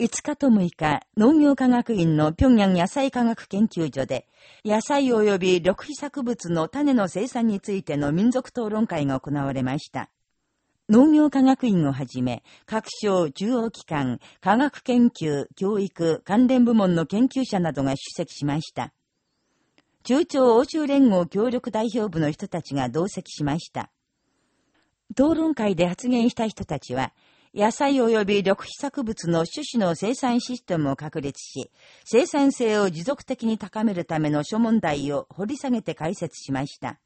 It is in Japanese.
5日と6日、農業科学院の平壌野菜科学研究所で、野菜及び緑肥作物の種の生産についての民族討論会が行われました。農業科学院をはじめ、各省、中央機関、科学研究、教育、関連部門の研究者などが出席しました。中朝欧州連合協力代表部の人たちが同席しました。討論会で発言した人たちは、野菜及び緑肥作物の種子の生産システムを確立し、生産性を持続的に高めるための諸問題を掘り下げて解説しました。